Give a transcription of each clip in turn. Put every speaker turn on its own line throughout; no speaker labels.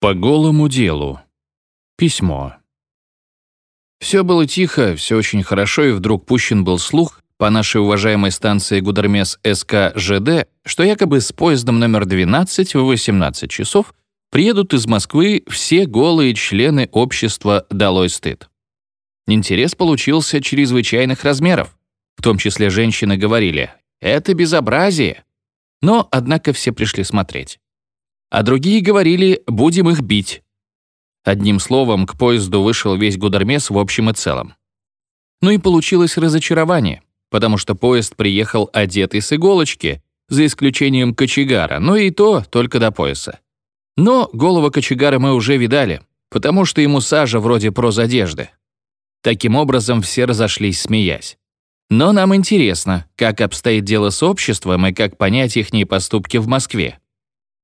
По голому делу. Письмо. Все было тихо, все очень хорошо, и вдруг пущен был слух по нашей уважаемой станции Гудермес СКЖД, что якобы с поездом номер 12 в 18 часов приедут из Москвы все голые члены общества «Долой стыд». Интерес получился чрезвычайных размеров. В том числе женщины говорили «Это безобразие». Но, однако, все пришли смотреть а другие говорили «будем их бить». Одним словом, к поезду вышел весь Гудермес в общем и целом. Ну и получилось разочарование, потому что поезд приехал одетый с иголочки, за исключением кочегара, но и то только до пояса. Но голого кочегара мы уже видали, потому что ему сажа вроде прозодежды. Таким образом, все разошлись, смеясь. Но нам интересно, как обстоит дело с обществом и как понять ихние поступки в Москве.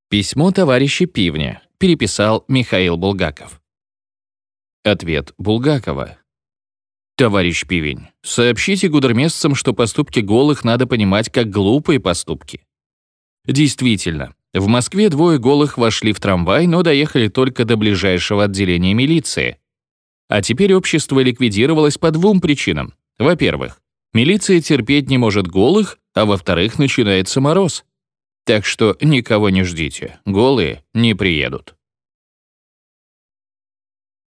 Письмо товарища Пивня. Переписал Михаил Булгаков. Ответ Булгакова. Товарищ Пивень, сообщите гудермесцам, что поступки голых надо понимать как глупые поступки. Действительно, в Москве двое голых вошли в трамвай, но доехали только до ближайшего отделения милиции. А теперь общество ликвидировалось по двум причинам. Во-первых, милиция терпеть не может голых, а во-вторых, начинается мороз. Так что никого не ждите, голые не приедут.